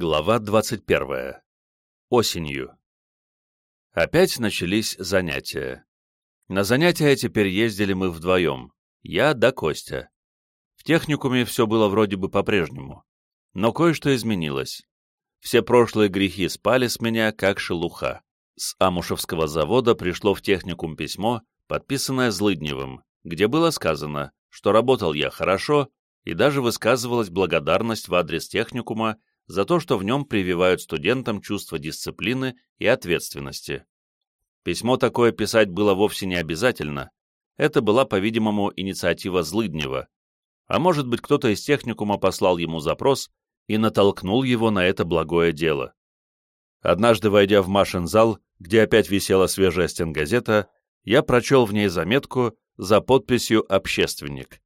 Глава 21. Осенью. Опять начались занятия. На занятия теперь ездили мы вдвоем, я да Костя. В техникуме все было вроде бы по-прежнему, но кое-что изменилось. Все прошлые грехи спали с меня, как шелуха. С Амушевского завода пришло в техникум письмо, подписанное Злыдневым, где было сказано, что работал я хорошо, и даже высказывалась благодарность в адрес техникума за то, что в нем прививают студентам чувство дисциплины и ответственности. Письмо такое писать было вовсе не обязательно, это была, по-видимому, инициатива Злыднева, а может быть, кто-то из техникума послал ему запрос и натолкнул его на это благое дело. Однажды, войдя в Машин зал, где опять висела свежая стенгазета, я прочел в ней заметку за подписью «Общественник».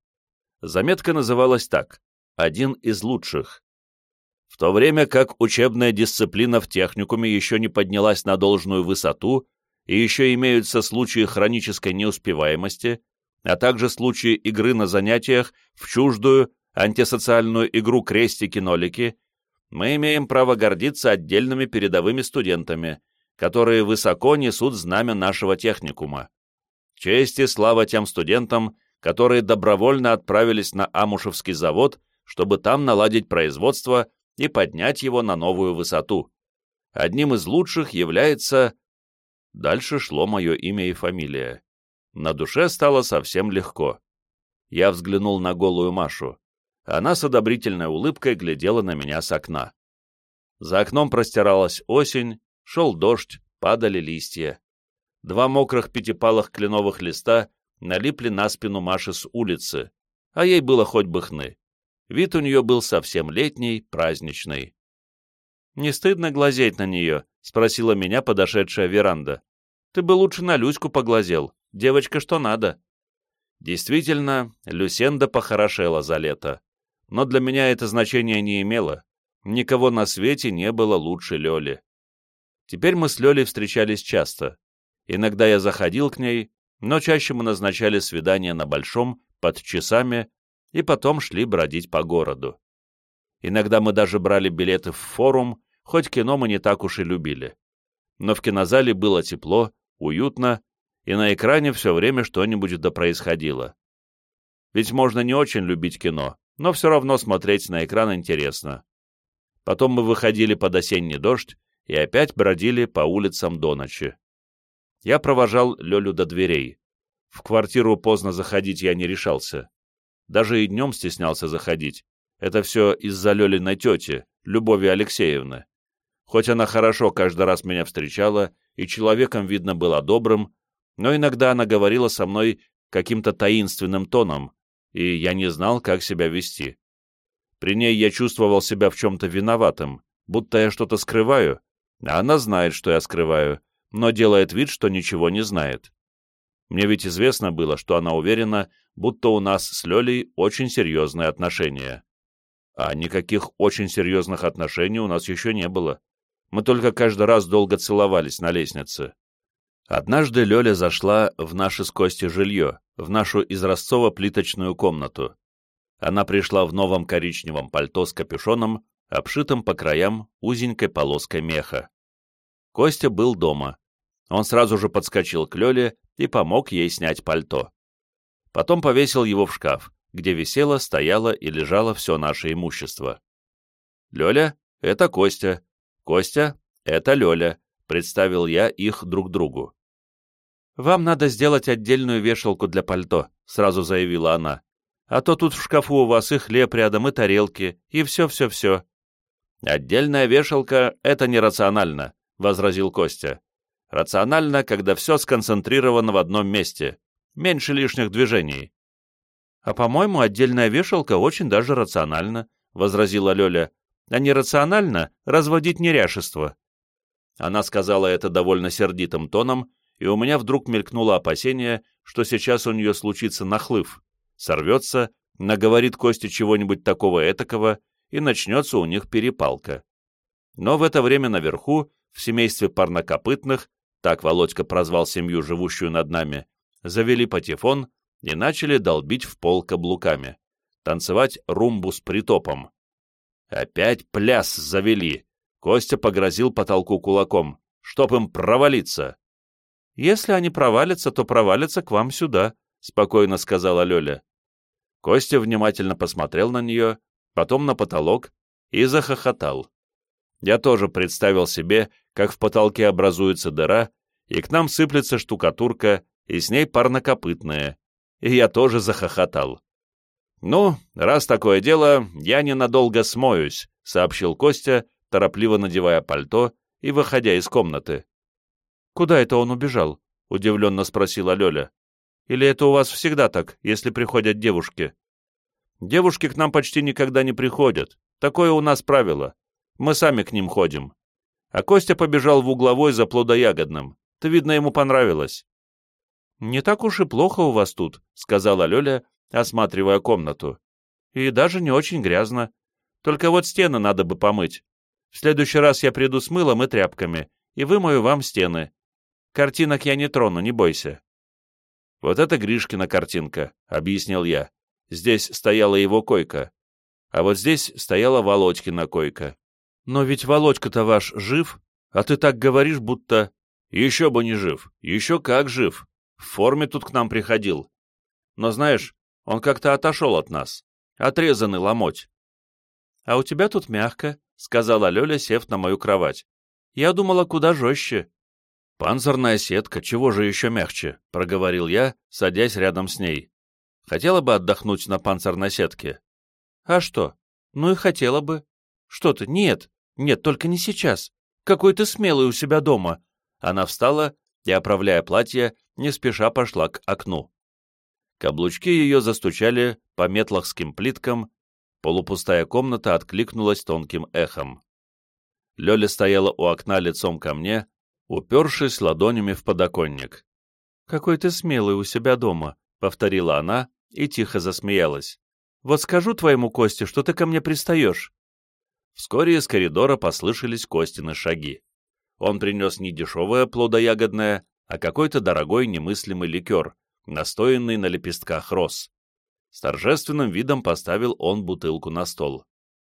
Заметка называлась так «Один из лучших», в то время как учебная дисциплина в техникуме еще не поднялась на должную высоту и еще имеются случаи хронической неуспеваемости, а также случаи игры на занятиях в чуждую антисоциальную игру крестики-нолики, мы имеем право гордиться отдельными передовыми студентами, которые высоко несут знамя нашего техникума. Честь и слава тем студентам, которые добровольно отправились на Амушевский завод, чтобы там наладить производство и поднять его на новую высоту. Одним из лучших является... Дальше шло мое имя и фамилия. На душе стало совсем легко. Я взглянул на голую Машу. Она с одобрительной улыбкой глядела на меня с окна. За окном простиралась осень, шел дождь, падали листья. Два мокрых пятипалых кленовых листа налипли на спину Маши с улицы, а ей было хоть бы хны. Вид у нее был совсем летний, праздничный. «Не стыдно глазеть на нее?» — спросила меня подошедшая веранда. «Ты бы лучше на Люську поглазел. Девочка что надо». Действительно, Люсенда похорошела за лето. Но для меня это значение не имело. Никого на свете не было лучше Лёли. Теперь мы с Лёлей встречались часто. Иногда я заходил к ней, но чаще мы назначали свидания на Большом, под часами, и потом шли бродить по городу. Иногда мы даже брали билеты в форум, хоть кино мы не так уж и любили. Но в кинозале было тепло, уютно, и на экране все время что-нибудь да происходило. Ведь можно не очень любить кино, но все равно смотреть на экран интересно. Потом мы выходили под осенний дождь и опять бродили по улицам до ночи. Я провожал Лёлю до дверей. В квартиру поздно заходить я не решался. Даже и днем стеснялся заходить. Это все из-за Лелиной тети, Любови Алексеевны. Хоть она хорошо каждый раз меня встречала, и человеком, видно, была добрым, но иногда она говорила со мной каким-то таинственным тоном, и я не знал, как себя вести. При ней я чувствовал себя в чем-то виноватым, будто я что-то скрываю, а она знает, что я скрываю, но делает вид, что ничего не знает. Мне ведь известно было, что она уверена, будто у нас с Лёлей очень серьезные отношения. А никаких очень серьезных отношений у нас еще не было. Мы только каждый раз долго целовались на лестнице. Однажды Лёля зашла в наше с Костей жилье, в нашу изразцово-плиточную комнату. Она пришла в новом коричневом пальто с капюшоном, обшитым по краям узенькой полоской меха. Костя был дома. Он сразу же подскочил к Лёле и помог ей снять пальто. Потом повесил его в шкаф, где висело, стояло и лежало все наше имущество. «Лёля, это Костя. Костя, это Лёля», — представил я их друг другу. «Вам надо сделать отдельную вешалку для пальто», — сразу заявила она. «А то тут в шкафу у вас и хлеб рядом, и тарелки, и все-все-все». «Отдельная вешалка — это нерационально», — возразил Костя. «Рационально, когда все сконцентрировано в одном месте, Меньше лишних движений. — А, по-моему, отдельная вешалка очень даже рациональна, — возразила Лёля. — А нерационально разводить неряшество. Она сказала это довольно сердитым тоном, и у меня вдруг мелькнуло опасение, что сейчас у нее случится нахлыв, сорвется, наговорит Косте чего-нибудь такого этакого, и начнется у них перепалка. Но в это время наверху, в семействе парнокопытных, так Володька прозвал семью, живущую над нами, завели патефон и начали долбить в пол каблуками, танцевать румбу с притопом. Опять пляс завели. Костя погрозил потолку кулаком, чтоб им провалиться. «Если они провалятся, то провалятся к вам сюда», — спокойно сказала Лёля. Костя внимательно посмотрел на нее, потом на потолок и захохотал. Я тоже представил себе, как в потолке образуется дыра, и к нам сыплется штукатурка, и с ней парнокопытная, и я тоже захохотал. «Ну, раз такое дело, я ненадолго смоюсь», — сообщил Костя, торопливо надевая пальто и выходя из комнаты. «Куда это он убежал?» — удивленно спросила Лёля. «Или это у вас всегда так, если приходят девушки?» «Девушки к нам почти никогда не приходят. Такое у нас правило. Мы сами к ним ходим. А Костя побежал в угловой за плодоягодным. Ты, видно, ему понравилось». «Не так уж и плохо у вас тут», — сказала Лёля, осматривая комнату. «И даже не очень грязно. Только вот стены надо бы помыть. В следующий раз я приду с мылом и тряпками и вымою вам стены. Картинок я не трону, не бойся». «Вот это Гришкина картинка», — объяснил я. «Здесь стояла его койка. А вот здесь стояла Володькина койка». «Но ведь Володька-то ваш жив, а ты так говоришь, будто...» «Еще бы не жив. Еще как жив. В форме тут к нам приходил. Но знаешь, он как-то отошел от нас. Отрезанный ломоть. — А у тебя тут мягко, — сказала Лёля, сев на мою кровать. — Я думала, куда жестче. — Панцирная сетка, чего же еще мягче, — проговорил я, садясь рядом с ней. Хотела бы отдохнуть на панцирной сетке. — А что? Ну и хотела бы. Что ты? Нет, нет, только не сейчас. Какой ты смелый у себя дома. Она встала и, оправляя платье, не спеша пошла к окну. Каблучки ее застучали по метлахским плиткам, полупустая комната откликнулась тонким эхом. Лёля стояла у окна лицом ко мне, упершись ладонями в подоконник. «Какой ты смелый у себя дома», — повторила она и тихо засмеялась. «Вот скажу твоему Косте, что ты ко мне пристаешь». Вскоре из коридора послышались Костины шаги. Он принес не дешевое плодоягодное, а какой-то дорогой немыслимый ликер, настоянный на лепестках роз. С торжественным видом поставил он бутылку на стол.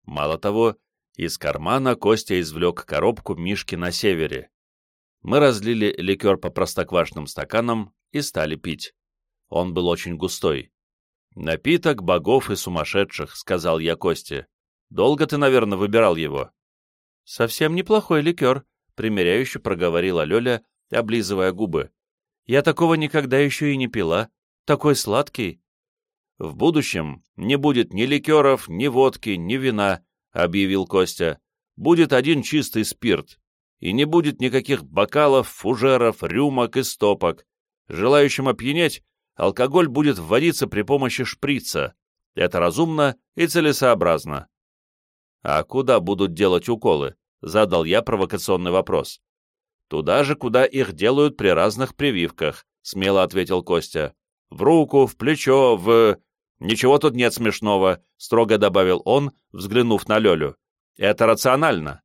Мало того, из кармана Костя извлек коробку Мишки на севере. Мы разлили ликер по простоквашным стаканам и стали пить. Он был очень густой. «Напиток богов и сумасшедших», — сказал я Косте. «Долго ты, наверное, выбирал его?» «Совсем неплохой ликер», — примиряюще проговорила Лёля, облизывая губы. Я такого никогда еще и не пила. Такой сладкий. В будущем не будет ни ликеров, ни водки, ни вина, объявил Костя. Будет один чистый спирт. И не будет никаких бокалов, фужеров, рюмок и стопок. Желающим опьянеть, алкоголь будет вводиться при помощи шприца. Это разумно и целесообразно. «А куда будут делать уколы?» — задал я провокационный вопрос. «Туда же, куда их делают при разных прививках», — смело ответил Костя. «В руку, в плечо, в...» «Ничего тут нет смешного», — строго добавил он, взглянув на Лёлю. «Это рационально».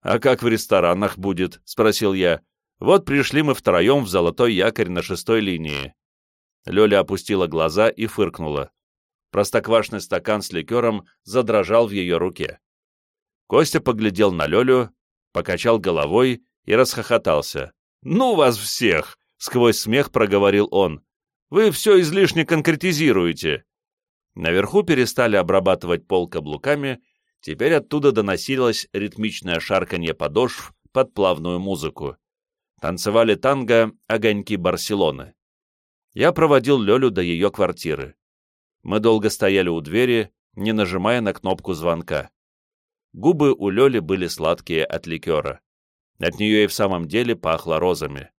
«А как в ресторанах будет?» — спросил я. «Вот пришли мы втроем в золотой якорь на шестой линии». Лёля опустила глаза и фыркнула. Простоквашный стакан с ликером задрожал в ее руке. Костя поглядел на Лёлю, покачал головой и расхохотался. «Ну вас всех!» — сквозь смех проговорил он. «Вы все излишне конкретизируете!» Наверху перестали обрабатывать пол каблуками, теперь оттуда доносилось ритмичное шарканье подошв под плавную музыку. Танцевали танго «Огоньки Барселоны». Я проводил Лёлю до ее квартиры. Мы долго стояли у двери, не нажимая на кнопку звонка. Губы у Лёли были сладкие от ликера. От нее и в самом деле пахло розами.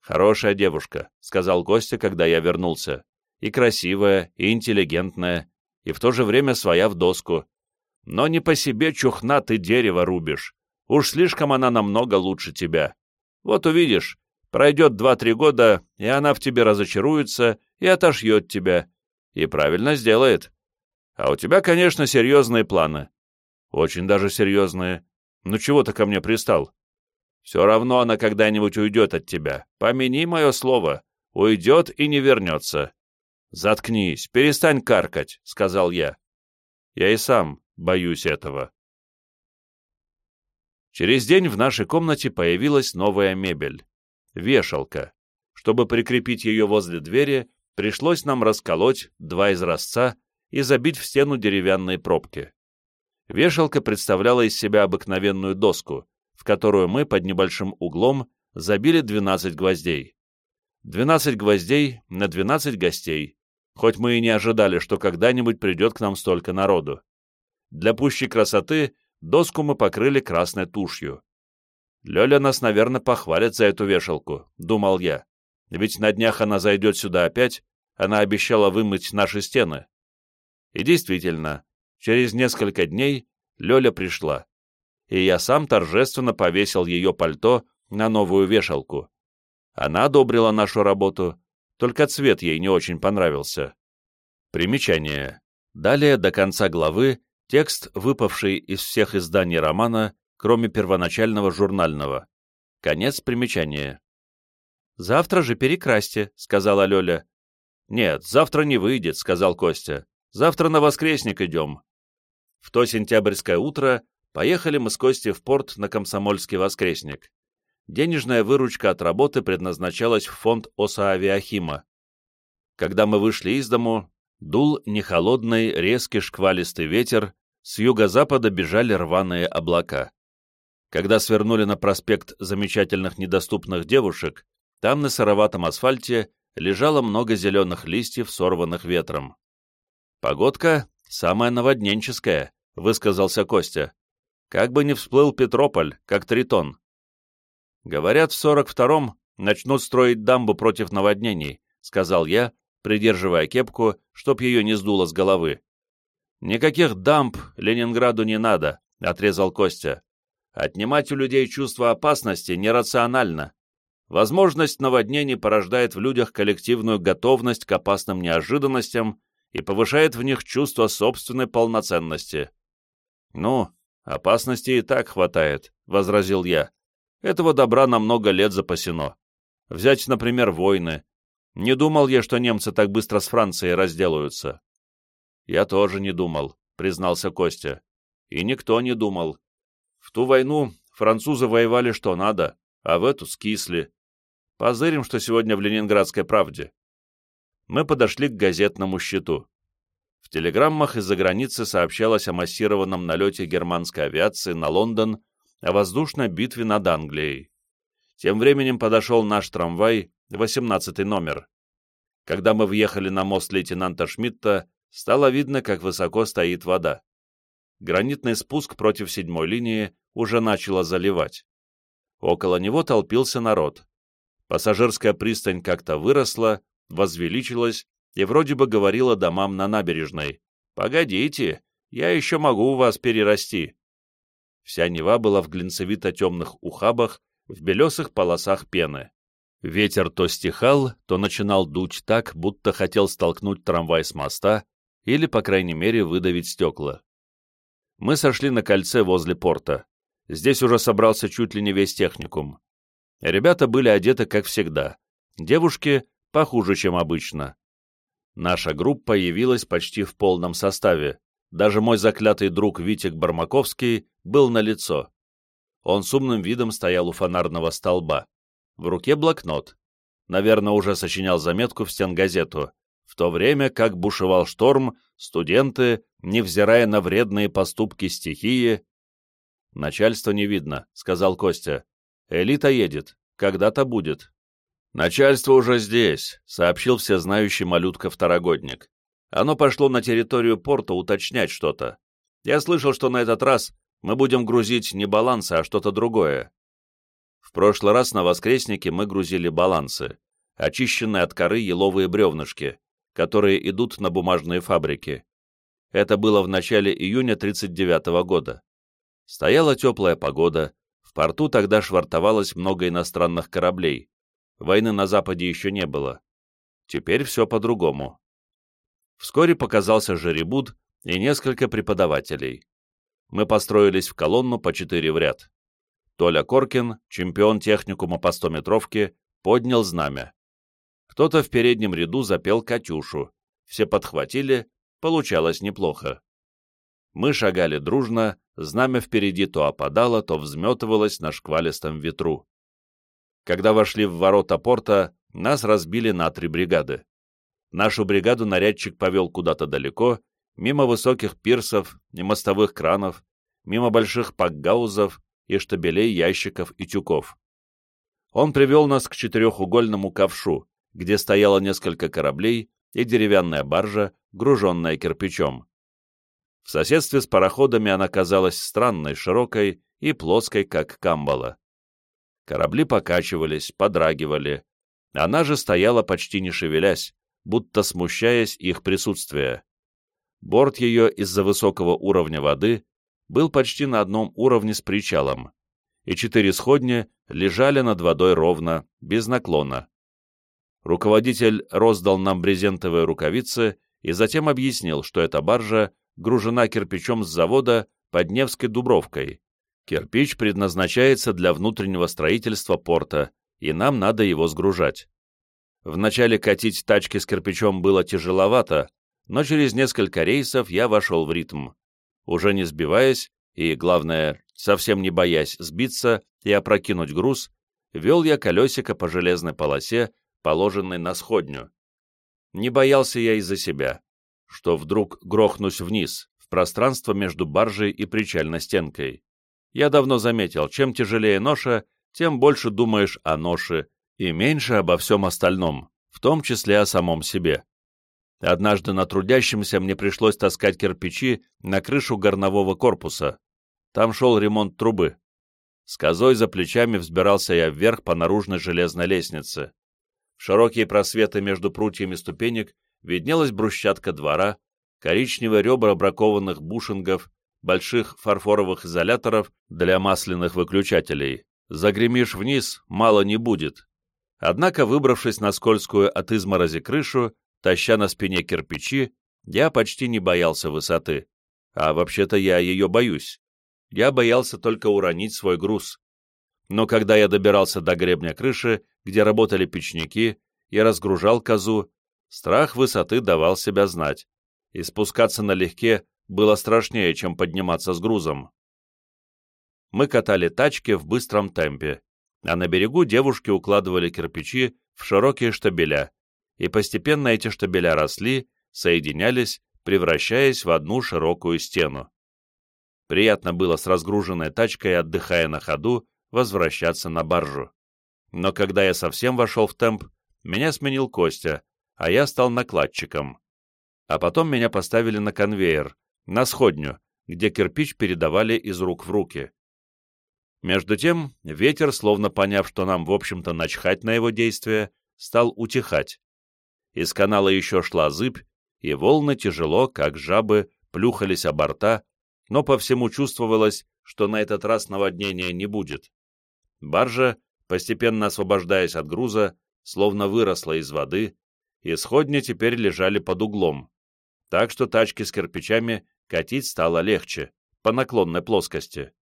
«Хорошая девушка», — сказал Костя, когда я вернулся. «И красивая, и интеллигентная, и в то же время своя в доску. Но не по себе чухна ты дерево рубишь. Уж слишком она намного лучше тебя. Вот увидишь, пройдет два-три года, и она в тебе разочаруется и отошьет тебя. И правильно сделает. А у тебя, конечно, серьезные планы. Очень даже серьезные. Ну чего ты ко мне пристал? Все равно она когда-нибудь уйдет от тебя. Помяни мое слово. Уйдет и не вернется. Заткнись, перестань каркать, сказал я. Я и сам боюсь этого. Через день в нашей комнате появилась новая мебель — вешалка. Чтобы прикрепить ее возле двери, пришлось нам расколоть два изразца и забить в стену деревянные пробки. Вешалка представляла из себя обыкновенную доску, в которую мы под небольшим углом забили 12 гвоздей. 12 гвоздей на 12 гостей, хоть мы и не ожидали, что когда-нибудь придет к нам столько народу. Для пущей красоты доску мы покрыли красной тушью. Лёля нас, наверное, похвалит за эту вешалку, думал я. Ведь на днях она зайдет сюда опять, она обещала вымыть наши стены. И действительно, через несколько дней Лёля пришла, и я сам торжественно повесил ее пальто на новую вешалку. Она одобрила нашу работу, только цвет ей не очень понравился. Примечание. Далее до конца главы текст, выпавший из всех изданий романа, кроме первоначального журнального. Конец примечания. «Завтра же перекрасьте», — сказала Лёля. «Нет, завтра не выйдет», — сказал Костя. «Завтра на воскресник идем». В то сентябрьское утро поехали мы с Костей в порт на Комсомольский воскресник денежная выручка от работы предназначалась в фонд Осаавиахима. Когда мы вышли из дому, дул нехолодный, резкий шквалистый ветер, с юго-запада бежали рваные облака. Когда свернули на проспект замечательных недоступных девушек, там на сыроватом асфальте лежало много зеленых листьев, сорванных ветром. «Погодка самая наводненческая», — высказался Костя. «Как бы не всплыл Петрополь, как Тритон. «Говорят, в сорок втором начнут строить дамбу против наводнений», — сказал я, придерживая кепку, чтоб ее не сдуло с головы. «Никаких дамб Ленинграду не надо», — отрезал Костя. «Отнимать у людей чувство опасности нерационально. Возможность наводнений порождает в людях коллективную готовность к опасным неожиданностям и повышает в них чувство собственной полноценности». «Ну, опасности и так хватает», — возразил я. Этого добра на много лет запасено. Взять, например, войны. Не думал я, что немцы так быстро с Францией разделаются. Я тоже не думал, признался Костя. И никто не думал. В ту войну французы воевали что надо, а в эту скисли. Позырим, что сегодня в Ленинградской правде. Мы подошли к газетному щиту. В телеграммах из-за границы сообщалось о массированном налете германской авиации на Лондон о воздушной битве над Англией. Тем временем подошел наш трамвай, 18 номер. Когда мы въехали на мост лейтенанта Шмидта, стало видно, как высоко стоит вода. Гранитный спуск против седьмой линии уже начало заливать. Около него толпился народ. Пассажирская пристань как-то выросла, возвеличилась и вроде бы говорила домам на набережной. «Погодите, я еще могу вас перерасти». Вся Нева была в глинцевито-темных ухабах, в белесых полосах пены. Ветер то стихал, то начинал дуть так, будто хотел столкнуть трамвай с моста или, по крайней мере, выдавить стекла. Мы сошли на кольце возле порта. Здесь уже собрался чуть ли не весь техникум. Ребята были одеты как всегда. Девушки похуже, чем обычно. Наша группа явилась почти в полном составе. Даже мой заклятый друг Витик Бармаковский был на лицо. Он с умным видом стоял у фонарного столба. В руке блокнот. Наверное, уже сочинял заметку в стенгазету. В то время, как бушевал шторм, студенты, невзирая на вредные поступки стихии... «Начальство не видно», — сказал Костя. «Элита едет. Когда-то будет». «Начальство уже здесь», — сообщил всезнающий малютка-второгодник. Оно пошло на территорию порта уточнять что-то. Я слышал, что на этот раз мы будем грузить не балансы, а что-то другое. В прошлый раз на воскреснике мы грузили балансы, очищенные от коры еловые бревнышки, которые идут на бумажные фабрики. Это было в начале июня 1939 года. Стояла теплая погода, в порту тогда швартовалось много иностранных кораблей. Войны на Западе еще не было. Теперь все по-другому. Вскоре показался жеребут и несколько преподавателей. Мы построились в колонну по четыре в ряд. Толя Коркин, чемпион техникума по стометровке, поднял знамя. Кто-то в переднем ряду запел «Катюшу». Все подхватили, получалось неплохо. Мы шагали дружно, знамя впереди то опадало, то взметывалось на шквалистом ветру. Когда вошли в ворота порта, нас разбили на три бригады. Нашу бригаду нарядчик повел куда-то далеко, мимо высоких пирсов и мостовых кранов, мимо больших пакгаузов и штабелей ящиков и тюков. Он привел нас к четырехугольному ковшу, где стояло несколько кораблей и деревянная баржа, груженная кирпичом. В соседстве с пароходами она казалась странной, широкой и плоской, как камбала. Корабли покачивались, подрагивали. Она же стояла почти не шевелясь, будто смущаясь их присутствия. Борт ее из-за высокого уровня воды был почти на одном уровне с причалом, и четыре сходни лежали над водой ровно, без наклона. Руководитель роздал нам брезентовые рукавицы и затем объяснил, что эта баржа гружена кирпичом с завода под Невской Дубровкой. Кирпич предназначается для внутреннего строительства порта, и нам надо его сгружать. Вначале катить тачки с кирпичом было тяжеловато, но через несколько рейсов я вошел в ритм. Уже не сбиваясь, и, главное, совсем не боясь сбиться и опрокинуть груз, вел я колесико по железной полосе, положенной на сходню. Не боялся я из-за себя, что вдруг грохнусь вниз, в пространство между баржей и причальной стенкой. Я давно заметил, чем тяжелее ноша, тем больше думаешь о ноше и меньше обо всем остальном, в том числе о самом себе. Однажды на трудящемся мне пришлось таскать кирпичи на крышу горнового корпуса. Там шел ремонт трубы. С козой за плечами взбирался я вверх по наружной железной лестнице. Широкие просветы между прутьями ступенек виднелась брусчатка двора, коричневые ребра бракованных бушингов, больших фарфоровых изоляторов для масляных выключателей. Загремишь вниз, мало не будет. Однако, выбравшись на скользкую от изморози крышу, Таща на спине кирпичи, я почти не боялся высоты. А вообще-то я ее боюсь. Я боялся только уронить свой груз. Но когда я добирался до гребня крыши, где работали печники, и разгружал козу, страх высоты давал себя знать, и спускаться налегке было страшнее, чем подниматься с грузом. Мы катали тачки в быстром темпе, а на берегу девушки укладывали кирпичи в широкие штабеля, и постепенно эти штабеля росли, соединялись, превращаясь в одну широкую стену. Приятно было с разгруженной тачкой, отдыхая на ходу, возвращаться на баржу. Но когда я совсем вошел в темп, меня сменил Костя, а я стал накладчиком. А потом меня поставили на конвейер, на сходню, где кирпич передавали из рук в руки. Между тем, ветер, словно поняв, что нам, в общем-то, начхать на его действия, стал утихать, из канала еще шла зыбь, и волны тяжело, как жабы, плюхались о борта, но по всему чувствовалось, что на этот раз наводнения не будет. Баржа, постепенно освобождаясь от груза, словно выросла из воды, и сходни теперь лежали под углом, так что тачки с кирпичами катить стало легче, по наклонной плоскости.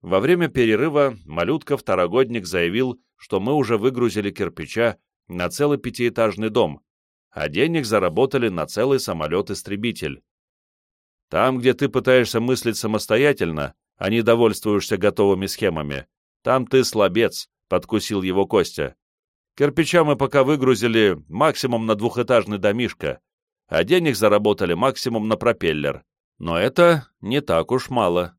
Во время перерыва малютка-второгодник заявил, что мы уже выгрузили кирпича на целый пятиэтажный дом, а денег заработали на целый самолет-истребитель. Там, где ты пытаешься мыслить самостоятельно, а не довольствуешься готовыми схемами, там ты слабец, — подкусил его Костя. Кирпича мы пока выгрузили максимум на двухэтажный домишко, а денег заработали максимум на пропеллер. Но это не так уж мало.